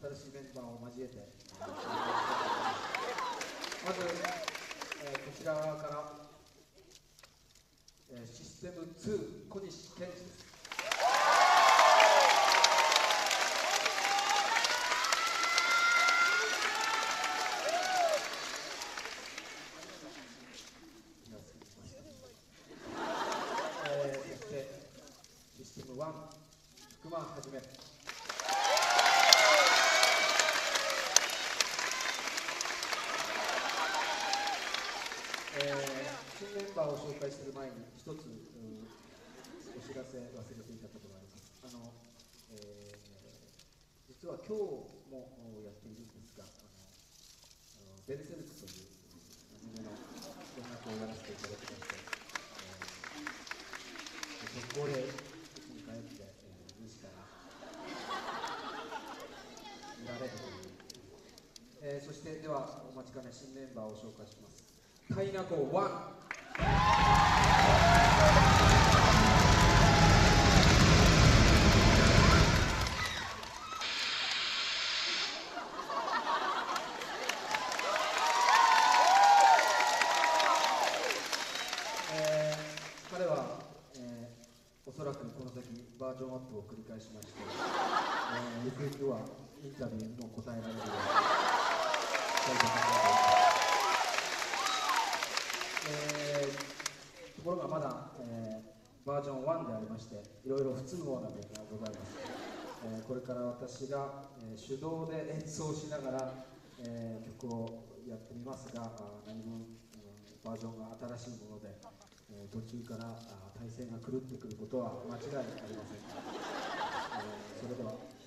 新しいメンバーを交えて、まず、えーこちらから、えーシステム2小西健二です。えそしてシステム1福間はじめー新メンバーを紹介する前に一つうんお知らせ忘れていたことがありますあの、えー実は今日もやっているんですがあのベルセルクというアニメの音楽をやらせていただきまして、えー、速攻でうちに帰って、えー、2時から見られるという、えーそしてではお待ちかね新メンバーを紹介します。タイナコ1えー彼は、えーおそらくこの先バージョンアップを繰り返しまして、えーゆくゆくはインタビューにも答えられるようにしたいと考えていころがまだ、えーバージョン1でありましていろいろ不都合な点がございます、えーこれから私が、えー手動で演奏しながら、えー曲をやってみますが何分、うんバージョンが新しいもので、えー途中からあ体勢が狂ってくることは間違いありません、えーそれでは。